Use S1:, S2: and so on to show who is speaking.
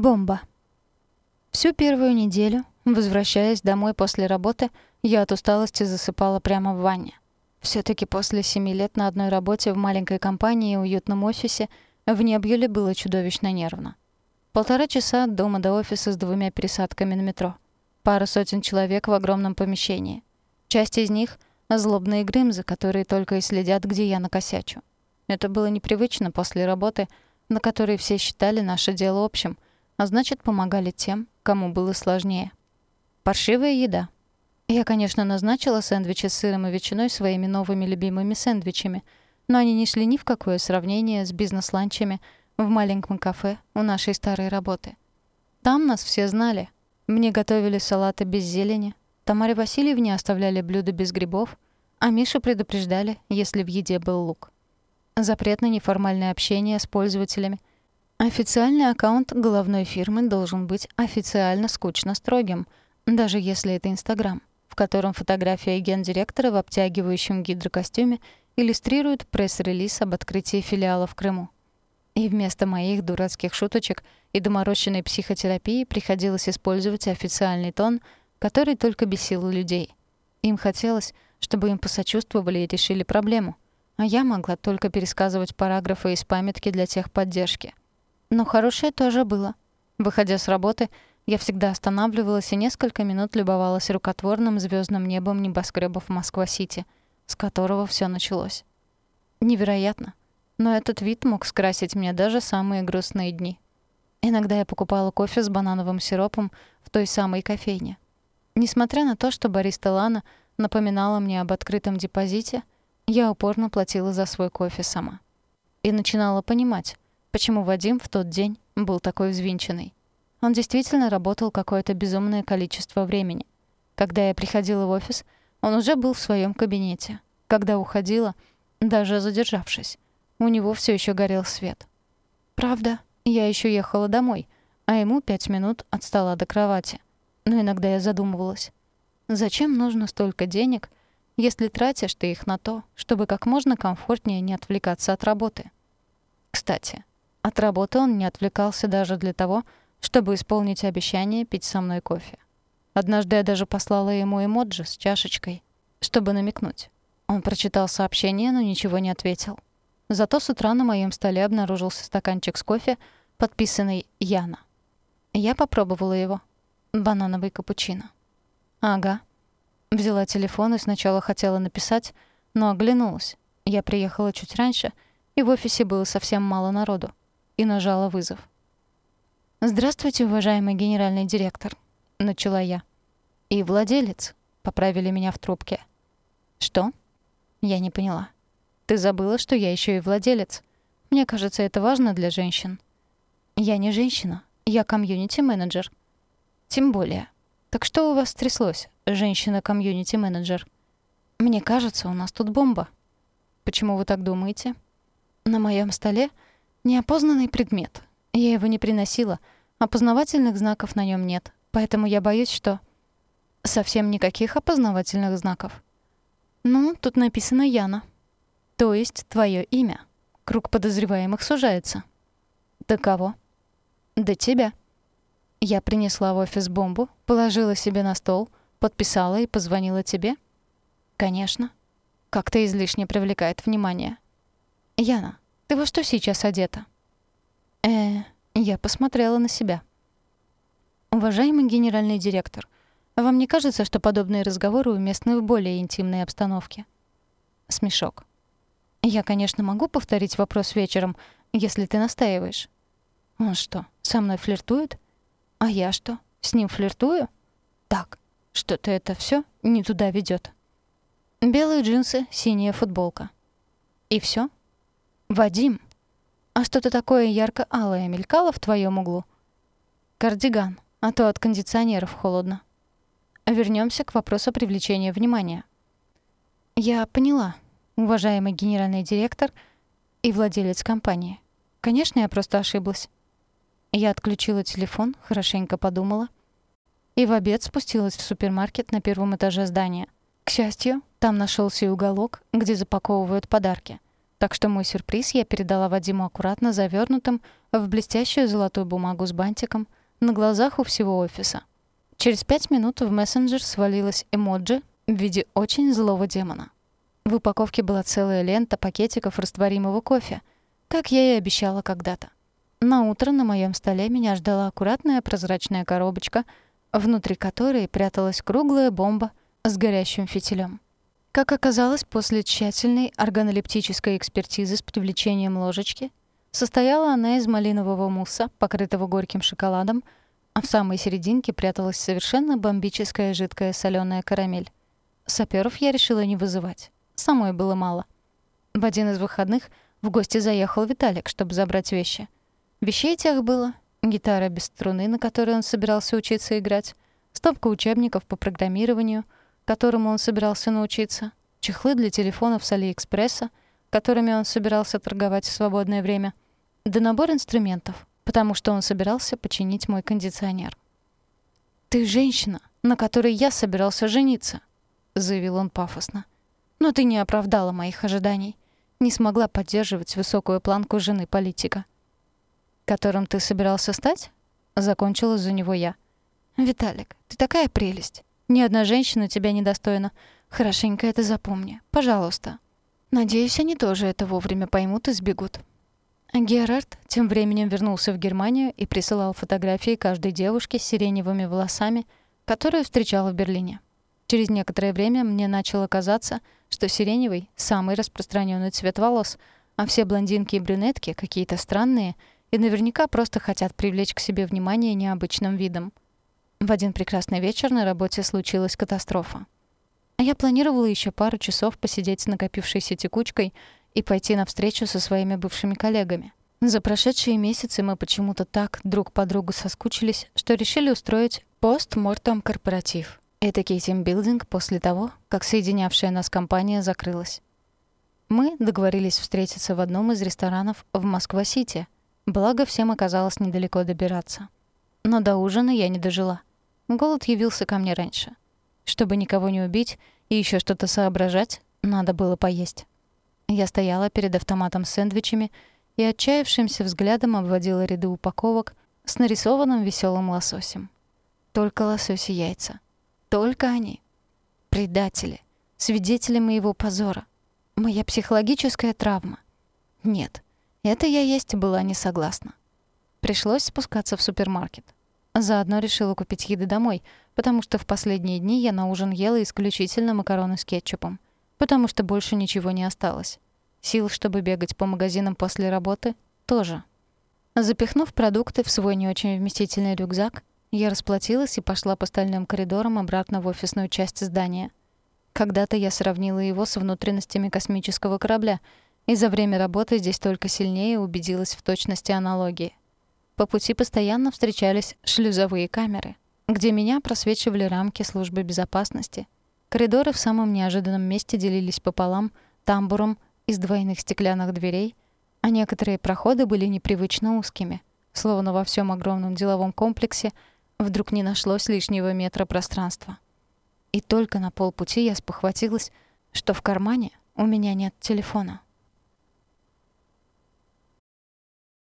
S1: Бомба. Всю первую неделю, возвращаясь домой после работы, я от усталости засыпала прямо в ванне. все таки после семи лет на одной работе в маленькой компании и уютном офисе в Небьюле было чудовищно нервно. Полтора часа от дома до офиса с двумя пересадками на метро. Пара сотен человек в огромном помещении. Часть из них — злобные грымзы, которые только и следят, где я накосячу. Это было непривычно после работы, на которой все считали наше дело общим — а значит, помогали тем, кому было сложнее. Паршивая еда. Я, конечно, назначила сэндвичи с сыром и ветчиной своими новыми любимыми сэндвичами, но они не шли ни в какое сравнение с бизнес-ланчами в маленьком кафе у нашей старой работы. Там нас все знали. Мне готовили салаты без зелени, Тамаре Васильевне оставляли блюда без грибов, а Мишу предупреждали, если в еде был лук. Запрет на неформальное общение с пользователями — Официальный аккаунт головной фирмы должен быть официально скучно строгим, даже если это Инстаграм, в котором фотография гендиректора в обтягивающем гидрокостюме иллюстрирует пресс-релиз об открытии филиала в Крыму. И вместо моих дурацких шуточек и доморощенной психотерапии приходилось использовать официальный тон, который только бесил людей. Им хотелось, чтобы им посочувствовали и решили проблему, а я могла только пересказывать параграфы из памятки для техподдержки — но хорошее тоже было. Выходя с работы, я всегда останавливалась и несколько минут любовалась рукотворным звездным небом небоскребов Москва-Сити, с которого все началось. Невероятно. Но этот вид мог скрасить мне даже самые грустные дни. Иногда я покупала кофе с банановым сиропом в той самой кофейне. Несмотря на то, что бариста Лана напоминала мне об открытом депозите, я упорно платила за свой кофе сама. И начинала понимать, почему Вадим в тот день был такой взвинченный. Он действительно работал какое-то безумное количество времени. Когда я приходила в офис, он уже был в своем кабинете. Когда уходила, даже задержавшись, у него все еще горел свет. Правда, я еще ехала домой, а ему пять минут отстала до кровати. Но иногда я задумывалась, зачем нужно столько денег, если тратишь ты их на то, чтобы как можно комфортнее не отвлекаться от работы? Кстати, от работы он не отвлекался даже для того, чтобы исполнить обещание пить со мной кофе. Однажды я даже послала ему эмоджи с чашечкой, чтобы намекнуть. Он прочитал сообщение, но ничего не ответил. Зато с утра на моем столе обнаружился стаканчик с кофе, подписанный Яна. Я попробовала его. Банановый капучино. Ага. Взяла телефон и сначала хотела написать, но оглянулась. Я приехала чуть раньше, и в офисе было совсем мало народу и нажала вызов. «Здравствуйте, уважаемый генеральный директор», — начала я. «И владелец», — поправили меня в трубке. «Что?» Я не поняла. «Ты забыла, что я еще и владелец. Мне кажется, это важно для женщин». «Я не женщина, я комьюнити-менеджер». «Тем более. Так что у вас стряслось, женщина-комьюнити-менеджер?» «Мне кажется, у нас тут бомба». «Почему вы так думаете?» «На моем столе — Неопознанный предмет. Я его не приносила. Опознавательных знаков на нем нет. Поэтому я боюсь, что... Совсем никаких опознавательных знаков. Ну, тут написано Яна. То есть твое имя. Круг подозреваемых сужается. До кого? До тебя. Я принесла в офис бомбу, положила себе на стол, подписала и позвонила тебе? Конечно. Как-то излишне привлекает внимание. Яна, ты во что сейчас одета?» «Э, я посмотрела на себя». «Уважаемый генеральный директор, вам не кажется, что подобные разговоры уместны в более интимной обстановке?» Смешок. «Я, конечно, могу повторить вопрос вечером, если ты настаиваешь». «Он что, со мной флиртует? А я что, с ним флиртую?» «Так, что-то это все не туда ведет. Белые джинсы, синяя футболка. И все? «Вадим, а что-то такое ярко-алое мелькало в твоем углу?» «Кардиган, а то от кондиционеров холодно». Вернемся к вопросу привлечения внимания. Я поняла, уважаемый генеральный директор и владелец компании. Конечно, я просто ошиблась. Я отключила телефон, хорошенько подумала и в обед спустилась в супермаркет на первом этаже здания. К счастью, там нашелся и уголок, где запаковывают подарки — Так что мой сюрприз я передала Вадиму аккуратно завернутым в блестящую золотую бумагу с бантиком на глазах у всего офиса. Через пять минут в мессенджер свалилась эмоджи в виде очень злого демона. В упаковке была целая лента пакетиков растворимого кофе, как я и обещала когда-то. На утро на моем столе меня ждала аккуратная прозрачная коробочка, внутри которой пряталась круглая бомба с горящим фитилем. Как оказалось, после тщательной органолептической экспертизы с привлечением ложечки, состояла она из малинового мусса, покрытого горьким шоколадом, а в самой серединке пряталась совершенно бомбическая жидкая соленая карамель. Саперов я решила не вызывать. Самой было мало. В один из выходных в гости заехал Виталик, чтобы забрать вещи. Вещей тех было гитара без струны, на которой он собирался учиться играть, стопка учебников по программированию, которому он собирался научиться, чехлы для телефонов с Алиэкспресса, которыми он собирался торговать в свободное время, да набор инструментов, потому что он собирался починить мой кондиционер. «Ты женщина, на которой я собирался жениться», — заявил он пафосно. «Но ты не оправдала моих ожиданий, не смогла поддерживать высокую планку жены политика» которым ты собирался стать?» Закончила за него я. «Виталик, ты такая прелесть. Ни одна женщина тебя недостойна. Хорошенько это запомни. Пожалуйста. Надеюсь, они тоже это вовремя поймут и сбегут». Герард тем временем вернулся в Германию и присылал фотографии каждой девушки с сиреневыми волосами, которую встречал в Берлине. Через некоторое время мне начало казаться, что сиреневый — самый распространенный цвет волос, а все блондинки и брюнетки какие-то странные — и наверняка просто хотят привлечь к себе внимание необычным видом. В один прекрасный вечер на работе случилась катастрофа. Я планировала еще пару часов посидеть с накопившейся текучкой и пойти на встречу со своими бывшими коллегами. За прошедшие месяцы мы почему-то так друг по другу соскучились, что решили устроить постмортом корпоратив. Этакий тимбилдинг после того, как соединявшая нас компания закрылась. Мы договорились встретиться в одном из ресторанов в Москва-Сити — Благо, всем оказалось недалеко добираться. Но до ужина я не дожила. Голод явился ко мне раньше. Чтобы никого не убить и еще что-то соображать, надо было поесть. Я стояла перед автоматом с сэндвичами и отчаявшимся взглядом обводила ряды упаковок с нарисованным веселым лососем. Только лосось и яйца. Только они. Предатели. Свидетели моего позора. Моя психологическая травма. Нет, это я есть была не согласна. Пришлось спускаться в супермаркет. Заодно решила купить еды домой, потому что в последние дни я на ужин ела исключительно макароны с кетчупом, потому что больше ничего не осталось. Сил, чтобы бегать по магазинам после работы, тоже. Запихнув продукты в свой не очень вместительный рюкзак, я расплатилась и пошла по стальным коридорам обратно в офисную часть здания. Когда-то я сравнила его с внутренностями космического корабля — и за время работы здесь только сильнее убедилась в точности аналогии. По пути постоянно встречались шлюзовые камеры, где меня просвечивали рамки службы безопасности. Коридоры в самом неожиданном месте делились пополам тамбуром из двойных стеклянных дверей, а некоторые проходы были непривычно узкими, словно во всем огромном деловом комплексе вдруг не нашлось лишнего метра пространства. И только на полпути я спохватилась, что в кармане у меня нет телефона.